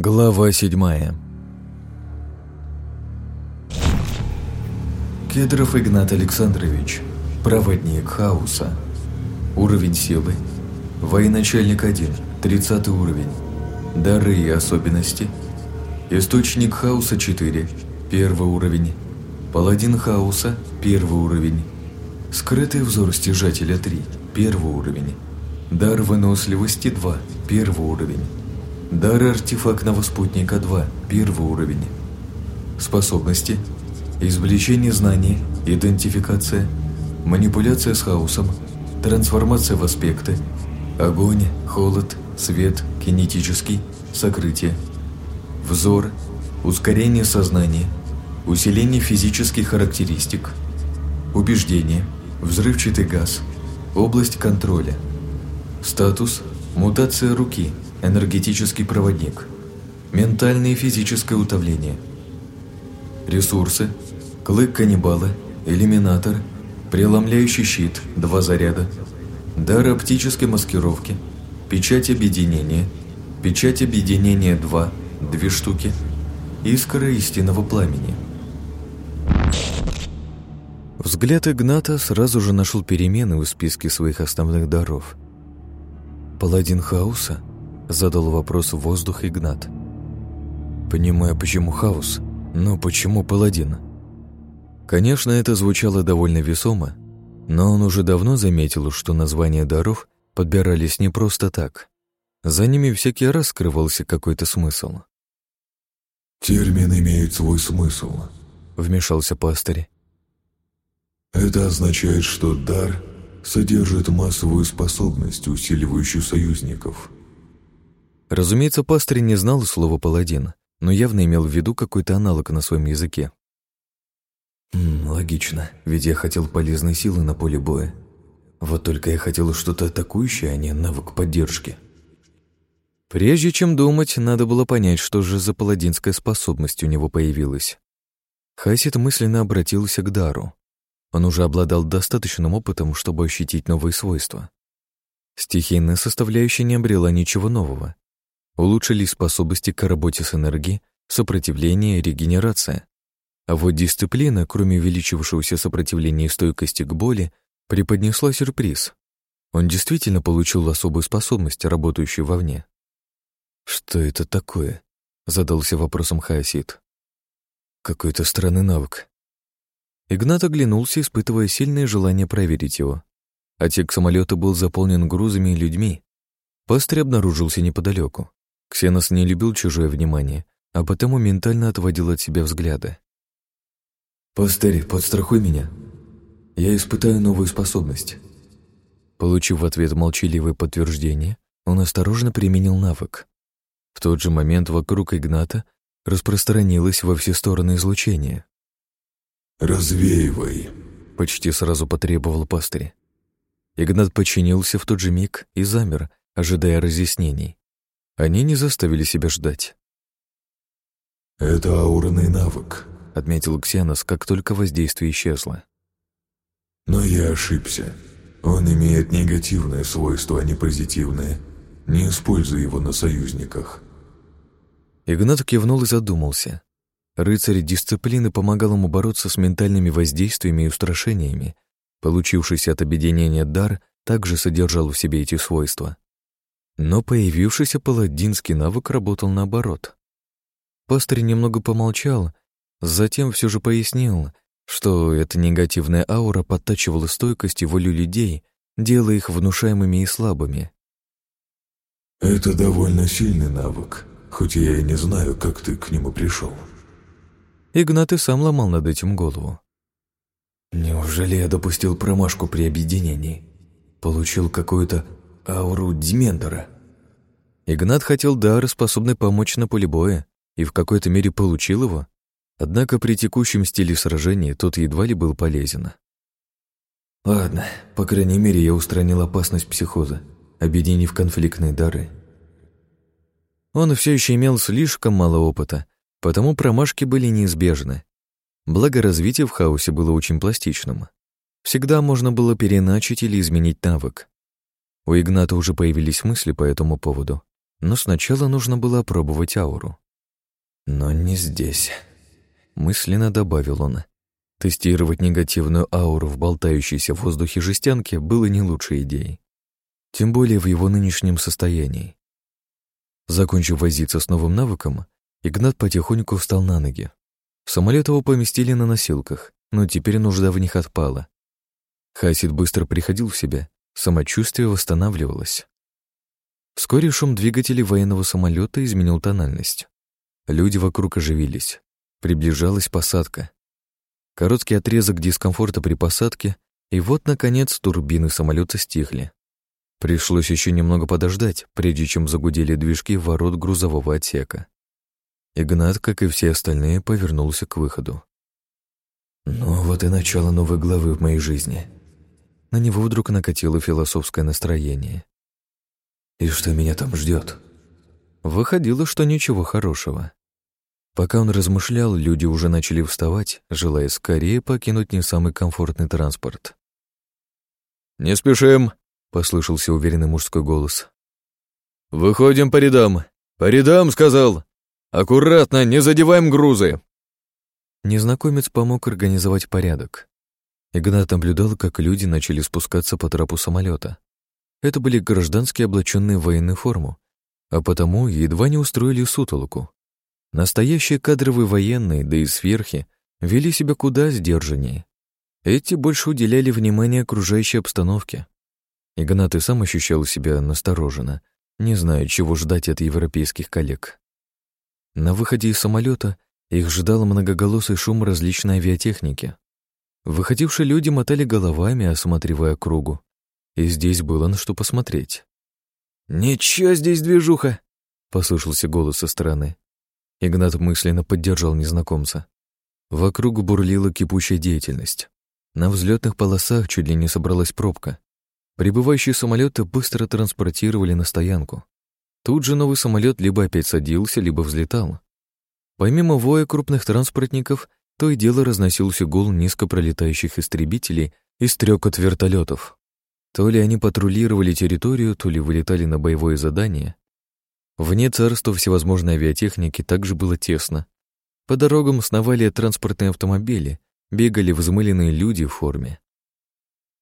Глава седьмая Кедров Игнат Александрович, проводник хаоса. Уровень силы. Военачальник 1, 30 уровень. Дары и особенности. Источник хаоса 4, первый уровень. Паладин хаоса, первый уровень. Скрытый взор стяжателя 3, первый уровень. Дар выносливости 2, первый уровень. Дар артефактного спутника 2, первый уровень. Способности. Извлечение знаний, идентификация, манипуляция с хаосом, трансформация в аспекты, огонь, холод, свет, кинетический, сокрытие, взор, ускорение сознания, усиление физических характеристик, убеждение, взрывчатый газ, область контроля, статус, мутация руки, энергетический проводник, ментальное и физическое утомление, ресурсы, клык каннибала, иллюминатор, преломляющий щит, два заряда, дар оптической маскировки, печать объединения, печать объединения 2, две штуки, искра истинного пламени. Взгляд Игната сразу же нашел перемены в списке своих основных даров. «Паладин хаоса?» – задал вопрос в воздух Игнат. «Понимаю, почему хаос, но почему паладин?» Конечно, это звучало довольно весомо, но он уже давно заметил, что названия даров подбирались не просто так. За ними всякий раз скрывался какой-то смысл. «Термин имеет свой смысл», — вмешался пастырь. «Это означает, что дар содержит массовую способность, усиливающую союзников». Разумеется, пастырь не знал слова «паладин», но явно имел в виду какой-то аналог на своем языке. Логично, ведь я хотел полезной силы на поле боя. Вот только я хотел что-то атакующее, а не навык поддержки. Прежде чем думать, надо было понять, что же за паладинская способность у него появилась. Хасид мысленно обратился к Дару. Он уже обладал достаточным опытом, чтобы ощутить новые свойства. Стихийная составляющая не обрела ничего нового. Улучшились способности к работе с энергией, сопротивление и регенерация. А вот дисциплина, кроме увеличившегося сопротивления и стойкости к боли, преподнесла сюрприз. Он действительно получил особую способность, работающую вовне. «Что это такое?» — задался вопросом Хаосид. «Какой-то странный навык». Игнат оглянулся, испытывая сильное желание проверить его. Отсек самолета был заполнен грузами и людьми. Пастырь обнаружился неподалеку. Ксенос не любил чужое внимание, а потому ментально отводил от себя взгляды. «Пастырь, подстрахуй меня. Я испытаю новую способность». Получив в ответ молчаливое подтверждение, он осторожно применил навык. В тот же момент вокруг Игната распространилось во все стороны излучение. «Развеивай», — почти сразу потребовал пастырь. Игнат подчинился в тот же миг и замер, ожидая разъяснений. Они не заставили себя ждать. «Это аурный навык», отметил Ксенос, как только воздействие исчезло. Но я ошибся. Он имеет негативное свойство, а не позитивное. Не используй его на союзниках. Игнат кивнул и задумался. Рыцарь дисциплины помогал ему бороться с ментальными воздействиями и устрашениями. Получившийся от объединения дар также содержал в себе эти свойства. Но появившийся паладинский навык работал наоборот. Пастырь немного помолчал, Затем все же пояснил, что эта негативная аура подтачивала стойкость и волю людей, делая их внушаемыми и слабыми. «Это довольно сильный навык, хоть я и не знаю, как ты к нему пришел». Игнат и сам ломал над этим голову. «Неужели я допустил промашку при объединении? Получил какую-то ауру Дементора?» Игнат хотел дар, способный помочь на поле боя, и в какой-то мере получил его. Однако при текущем стиле сражения тот едва ли был полезен. Ладно, по крайней мере, я устранил опасность психоза, объединив конфликтные дары. Он все еще имел слишком мало опыта, потому промашки были неизбежны. Благо развитие в хаосе было очень пластичным. Всегда можно было переначить или изменить навык. У Игната уже появились мысли по этому поводу. Но сначала нужно было опробовать ауру. Но не здесь. Мысленно добавил он. Тестировать негативную ауру в болтающейся в воздухе жестянке было не лучшей идеей. Тем более в его нынешнем состоянии. Закончив возиться с новым навыком, Игнат потихоньку встал на ноги. Самолет его поместили на носилках, но теперь нужда в них отпала. Хасид быстро приходил в себя, самочувствие восстанавливалось. Вскоре шум двигателей военного самолета изменил тональность. Люди вокруг оживились. Приближалась посадка. Короткий отрезок дискомфорта при посадке, и вот, наконец, турбины самолета стихли. Пришлось еще немного подождать, прежде чем загудели движки ворот грузового отсека. Игнат, как и все остальные, повернулся к выходу. «Ну вот и начало новой главы в моей жизни». На него вдруг накатило философское настроение. И что меня там ждет? Выходило, что ничего хорошего. Пока он размышлял, люди уже начали вставать, желая скорее покинуть не самый комфортный транспорт. «Не спешим!» — послышался уверенный мужской голос. «Выходим по рядам! По рядам!» — сказал. «Аккуратно, не задеваем грузы!» Незнакомец помог организовать порядок. Игнат наблюдал, как люди начали спускаться по трапу самолета. Это были гражданские, облаченные в военную форму, а потому едва не устроили сутолоку. Настоящие кадровые военные, да и сверхи, вели себя куда сдержаннее. Эти больше уделяли внимание окружающей обстановке. Игнат и сам ощущал себя настороженно, не зная, чего ждать от европейских коллег. На выходе из самолета их ждал многоголосый шум различной авиатехники. Выходившие люди мотали головами, осматривая кругу. И здесь было на что посмотреть. «Ничего здесь движуха!» — послышался голос со стороны. Игнат мысленно поддержал незнакомца. Вокруг бурлила кипучая деятельность. На взлетных полосах чуть ли не собралась пробка. Прибывающие самолеты быстро транспортировали на стоянку. Тут же новый самолет либо опять садился, либо взлетал. Помимо воя крупных транспортников, то и дело разносился гул низко пролетающих истребителей и стрекот вертолетов. То ли они патрулировали территорию, то ли вылетали на боевое задание. Вне царства всевозможной авиатехники также было тесно. По дорогам сновали транспортные автомобили, бегали взмыленные люди в форме.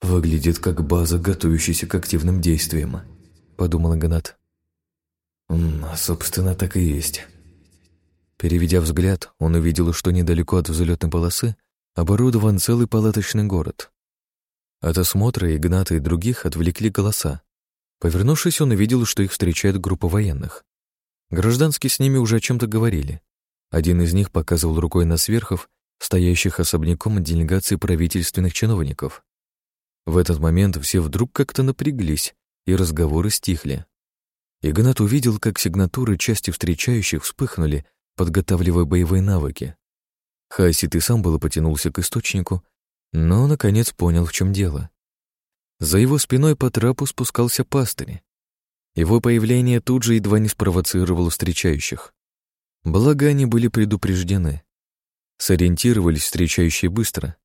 «Выглядит как база, готовящаяся к активным действиям», — подумал Игнат. «Собственно, так и есть». Переведя взгляд, он увидел, что недалеко от взлетной полосы оборудован целый палаточный город. От осмотра Игната и других отвлекли голоса. Повернувшись, он увидел, что их встречает группа военных. Гражданские с ними уже о чем-то говорили. Один из них показывал рукой на сверхов, стоящих особняком от делегации правительственных чиновников. В этот момент все вдруг как-то напряглись, и разговоры стихли. Игнат увидел, как сигнатуры части встречающих вспыхнули, подготавливая боевые навыки. Хасит и сам было потянулся к источнику, но, наконец, понял, в чем дело. За его спиной по трапу спускался пастырь. Его появление тут же едва не спровоцировало встречающих. Благо, они были предупреждены. Сориентировались встречающие быстро.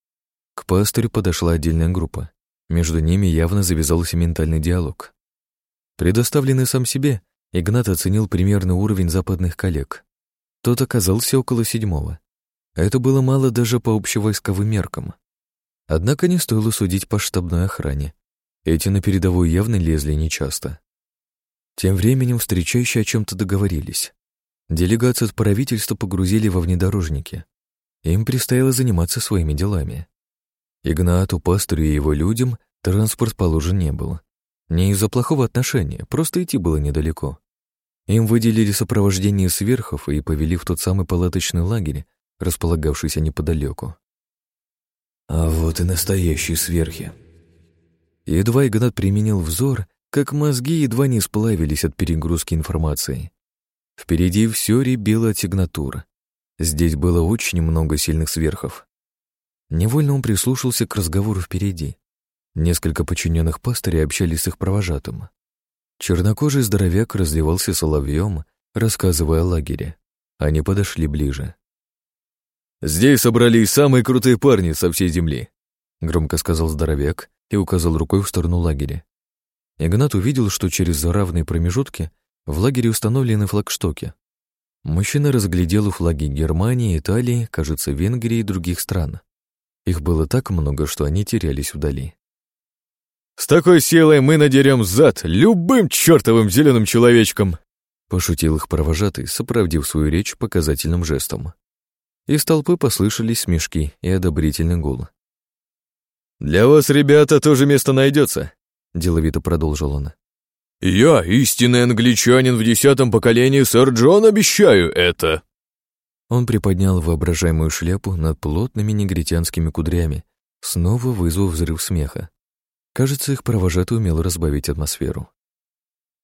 К пастырю подошла отдельная группа. Между ними явно завязался ментальный диалог. Предоставленный сам себе, Игнат оценил примерный уровень западных коллег. Тот оказался около седьмого. Это было мало даже по общевойсковым меркам. Однако не стоило судить по штабной охране. Эти на передовую явно лезли нечасто. Тем временем встречающие о чем-то договорились. Делегацию от правительства погрузили во внедорожники. Им предстояло заниматься своими делами. Игнату, пастырю и его людям транспорт положен не был. Не из-за плохого отношения, просто идти было недалеко. Им выделили сопровождение сверхов и повели в тот самый палаточный лагерь, располагавшийся неподалеку. А вот и настоящие сверхи. Едва Игнат применил взор, как мозги едва не сплавились от перегрузки информации. Впереди все ребело от сигнатур. Здесь было очень много сильных сверхов. Невольно он прислушался к разговору впереди. Несколько подчиненных пастырей общались с их провожатым. Чернокожий здоровяк разливался соловьем, рассказывая о лагере. Они подошли ближе. «Здесь собрались самые крутые парни со всей земли», — громко сказал здоровяк и указал рукой в сторону лагеря. Игнат увидел, что через равные промежутки В лагере установлены флагштоки. Мужчина разглядел флаги Германии, Италии, кажется, Венгрии и других стран. Их было так много, что они терялись вдали. «С такой силой мы надерем зад любым чертовым зеленым человечком!» Пошутил их провожатый, сопроводив свою речь показательным жестом. Из толпы послышались смешки и одобрительный гул. «Для вас, ребята, тоже место найдется», — деловито продолжил он. «Я, истинный англичанин в десятом поколении, сэр Джон, обещаю это!» Он приподнял воображаемую шляпу над плотными негритянскими кудрями, снова вызвав взрыв смеха. Кажется, их провожатый умел разбавить атмосферу.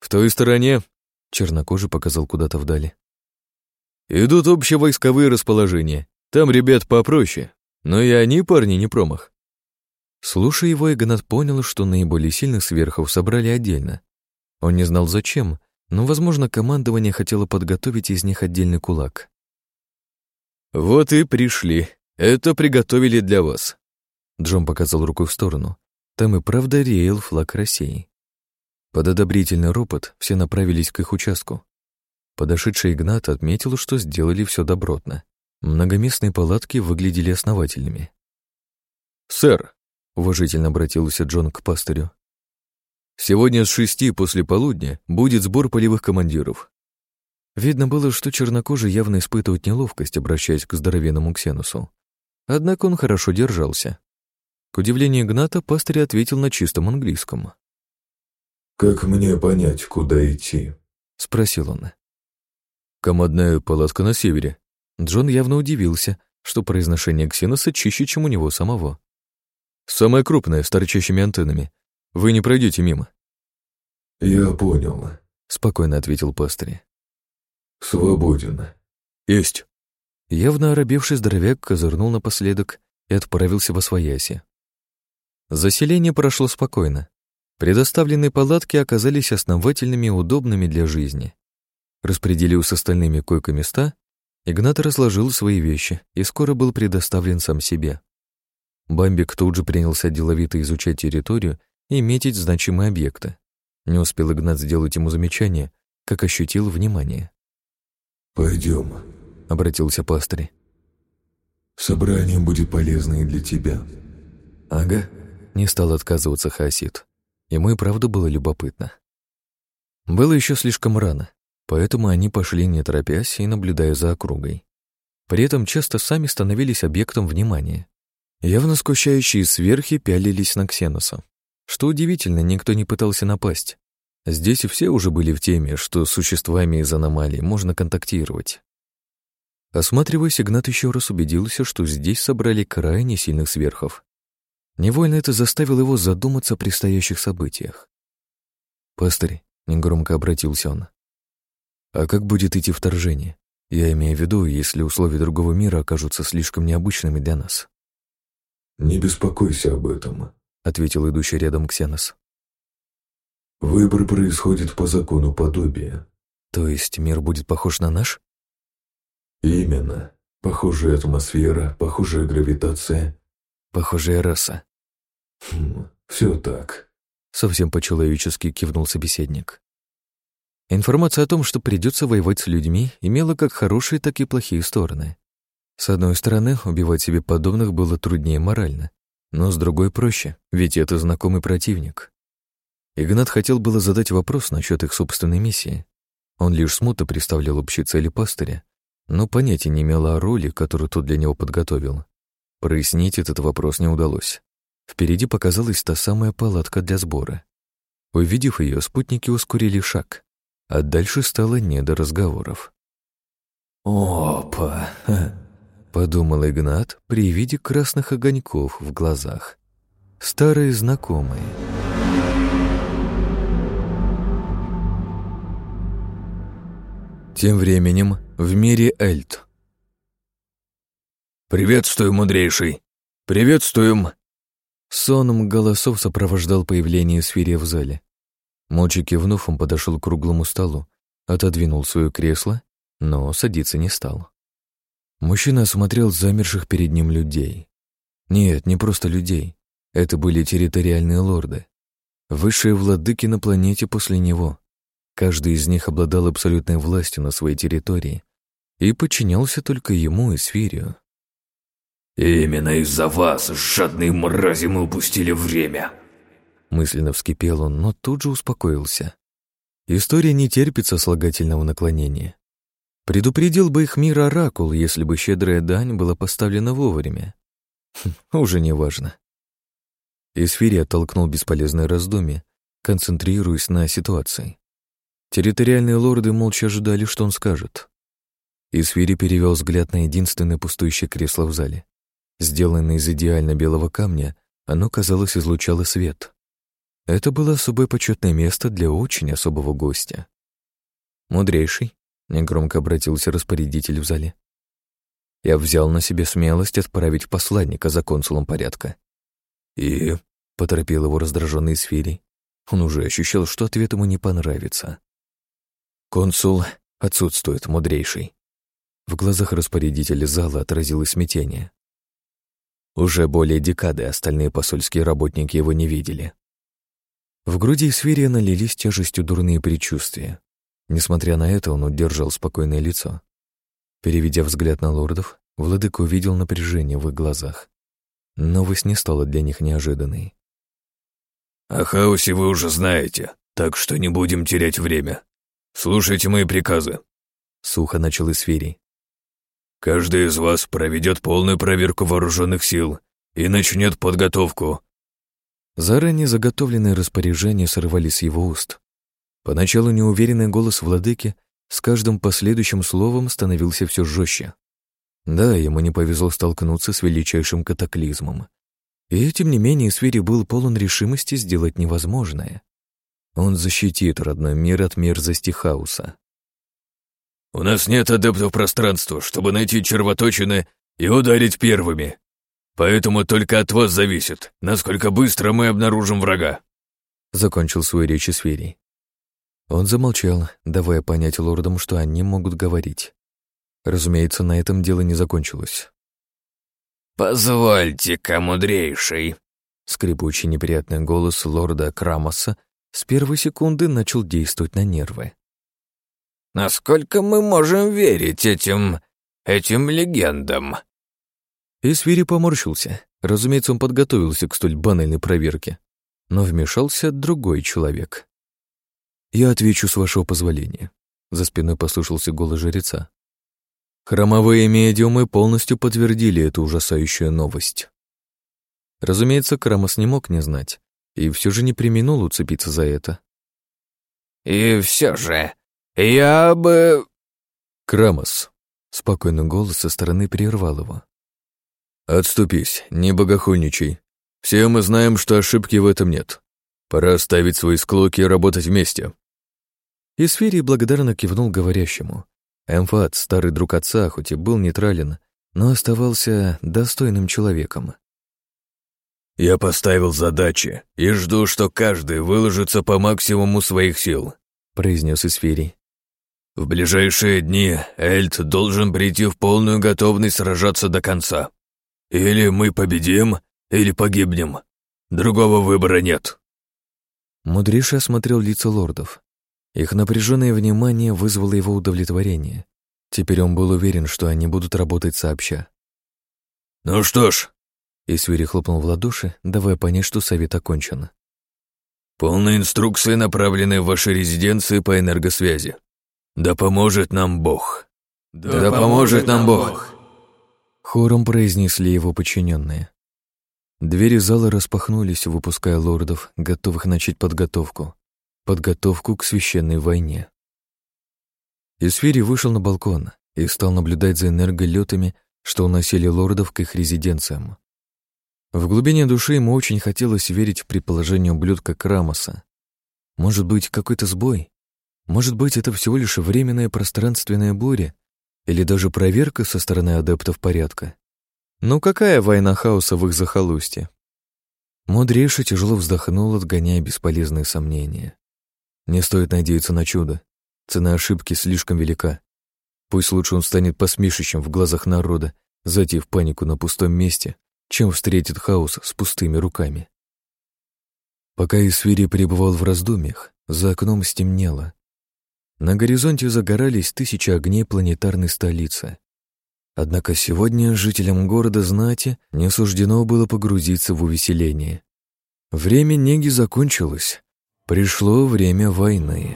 «В той стороне Чернокожий показал куда-то вдали. «Идут общевойсковые расположения. Там ребят попроще. Но и они, парни, не промах». Слушая его, Игнат понял, что наиболее сильных сверхов собрали отдельно. Он не знал зачем, но, возможно, командование хотело подготовить из них отдельный кулак. «Вот и пришли. Это приготовили для вас». Джон показал рукой в сторону. Там и правда реял флаг России. Под одобрительный ропот все направились к их участку. Подошедший Игнат отметил, что сделали все добротно. Многоместные палатки выглядели основательными. «Сэр», — уважительно обратился Джон к пастырю, «сегодня с шести после полудня будет сбор полевых командиров». Видно было, что чернокожий явно испытывает неловкость, обращаясь к здоровенному Ксенусу. Однако он хорошо держался. К удивлению Игната, пастырь ответил на чистом английском. «Как мне понять, куда идти?» — спросил он. «Командная палатка на севере». Джон явно удивился, что произношение Ксеноса чище, чем у него самого. «Самая крупная, с торчащими антеннами. Вы не пройдете мимо». «Я понял», — спокойно ответил пастырь. «Свободен». «Есть». Явно оробевший здоровяк козырнул напоследок и отправился во свояси. Заселение прошло спокойно. Предоставленные палатки оказались основательными и удобными для жизни. Распределив с остальными койко-места, Игнат разложил свои вещи и скоро был предоставлен сам себе. Бамбик тут же принялся деловито изучать территорию и метить значимые объекты. Не успел Игнат сделать ему замечание, как ощутил внимание. «Пойдем», — обратился пастырь. «Собрание будет полезно и для тебя». «Ага», — не стал отказываться Хасид. Ему и правда было любопытно. Было еще слишком рано, поэтому они пошли не торопясь и наблюдая за округой. При этом часто сами становились объектом внимания. Явно скучающие сверхи пялились на Ксенуса. Что удивительно, никто не пытался напасть. Здесь все уже были в теме, что с существами из аномалий можно контактировать. Осматриваясь, Игнат еще раз убедился, что здесь собрали крайне сильных сверхов. Невольно это заставило его задуматься о предстоящих событиях. «Пастырь», — негромко обратился он, — «а как будет идти вторжение? Я имею в виду, если условия другого мира окажутся слишком необычными для нас». «Не беспокойся об этом», — ответил идущий рядом Ксенос. «Выбор происходит по закону подобия». «То есть мир будет похож на наш?» «Именно. Похожая атмосфера, похожая гравитация, Похожая раса. Хм, все так. Совсем по-человечески кивнул собеседник. Информация о том, что придется воевать с людьми, имела как хорошие, так и плохие стороны. С одной стороны, убивать себе подобных было труднее морально, но с другой проще, ведь это знакомый противник. Игнат хотел было задать вопрос насчет их собственной миссии. Он лишь смутно представлял общие цели пастыря, но понятия не имел о роли, которую тот для него подготовил. Прояснить этот вопрос не удалось. Впереди показалась та самая палатка для сбора. Увидев ее, спутники ускорили шаг, а дальше стало не до разговоров. «Опа!» — подумал Игнат при виде красных огоньков в глазах. Старые знакомые. Тем временем в мире Эльт «Приветствую, мудрейший! Приветствуем!» Соном голосов сопровождал появление сфере в зале. Молча кивнув, он подошел к круглому столу, отодвинул свое кресло, но садиться не стал. Мужчина осмотрел замерших перед ним людей. Нет, не просто людей. Это были территориальные лорды. Высшие владыки на планете после него. Каждый из них обладал абсолютной властью на своей территории и подчинялся только ему и Сфирию. «Именно из-за вас, жадные мрази, мы упустили время!» Мысленно вскипел он, но тут же успокоился. История не терпит сослагательного наклонения. Предупредил бы их мир Оракул, если бы щедрая дань была поставлена вовремя. Хм, уже не важно. Исфири оттолкнул бесполезное раздумье, концентрируясь на ситуации. Территориальные лорды молча ожидали, что он скажет. Исфири перевел взгляд на единственное пустующее кресло в зале. Сделанное из идеально белого камня, оно, казалось, излучало свет. Это было особое почетное место для очень особого гостя. «Мудрейший», — негромко обратился распорядитель в зале. «Я взял на себе смелость отправить посланника за консулом порядка». «И...» — поторопил его раздраженный Сфирий. Он уже ощущал, что ответ ему не понравится. «Консул отсутствует, мудрейший». В глазах распорядителя зала отразилось смятение. Уже более декады остальные посольские работники его не видели. В груди Свирия налились тяжестью дурные предчувствия. Несмотря на это, он удержал спокойное лицо. Переведя взгляд на лордов, владыка увидел напряжение в их глазах. Новость не стала для них неожиданной. «О хаосе вы уже знаете, так что не будем терять время. Слушайте мои приказы», — сухо начал Исфирий. «Каждый из вас проведет полную проверку вооруженных сил и начнет подготовку Заранее заготовленные распоряжения сорвались с его уст. Поначалу неуверенный голос владыки с каждым последующим словом становился все жестче. Да, ему не повезло столкнуться с величайшим катаклизмом. И тем не менее Свири был полон решимости сделать невозможное. Он защитит родной мир от мерзости хаоса. «У нас нет адептов пространства, чтобы найти червоточины и ударить первыми», Поэтому только от вас зависит, насколько быстро мы обнаружим врага. Закончил свою речь Сферий. Он замолчал, давая понять лордам, что они могут говорить. Разумеется, на этом дело не закончилось. «Позвольте-ка, мудрейший!» Скрипучий неприятный голос лорда Крамоса с первой секунды начал действовать на нервы. «Насколько мы можем верить этим... этим легендам?» И Свири поморщился. Разумеется, он подготовился к столь банальной проверке. Но вмешался другой человек. «Я отвечу с вашего позволения», — за спиной послышался голос жреца. Хромовые медиумы полностью подтвердили эту ужасающую новость. Разумеется, Крамос не мог не знать, и все же не применул уцепиться за это. «И все же, я бы...» «Крамос», — спокойный голос со стороны прервал его. «Отступись, не богохульничай. Все мы знаем, что ошибки в этом нет. Пора оставить свои склоки и работать вместе». Исфирий благодарно кивнул говорящему. Эмфат, старый друг отца, хоть и был нейтрален, но оставался достойным человеком. «Я поставил задачи и жду, что каждый выложится по максимуму своих сил», — произнес Исфирий. «В ближайшие дни Эльт должен прийти в полную готовность сражаться до конца. Или мы победим, или погибнем. Другого выбора нет». Мудрейший осмотрел лица лордов. Их напряженное внимание вызвало его удовлетворение. Теперь он был уверен, что они будут работать сообща. «Ну что ж...» Исвири хлопнул в ладоши, давая понять, что совет окончен. «Полные инструкции направлены в ваши резиденции по энергосвязи. Да поможет нам Бог!» «Да, да поможет нам Бог!» Хором произнесли его подчиненные. Двери зала распахнулись, выпуская лордов, готовых начать подготовку. Подготовку к священной войне. Исфири вышел на балкон и стал наблюдать за энерголетами, что уносили лордов к их резиденциям. В глубине души ему очень хотелось верить в предположение ублюдка Крамоса. Может быть, какой-то сбой? Может быть, это всего лишь временная пространственная буря, или даже проверка со стороны адептов порядка. Ну какая война хаоса в их захолустье? Мудрейший тяжело вздохнул, отгоняя бесполезные сомнения. Не стоит надеяться на чудо. Цена ошибки слишком велика. Пусть лучше он станет посмешищем в глазах народа, затев панику на пустом месте, чем встретит хаос с пустыми руками. Пока Исфирий пребывал в раздумьях, за окном стемнело, На горизонте загорались тысячи огней планетарной столицы. Однако сегодня жителям города знати не суждено было погрузиться в увеселение. Время неги закончилось. Пришло время войны.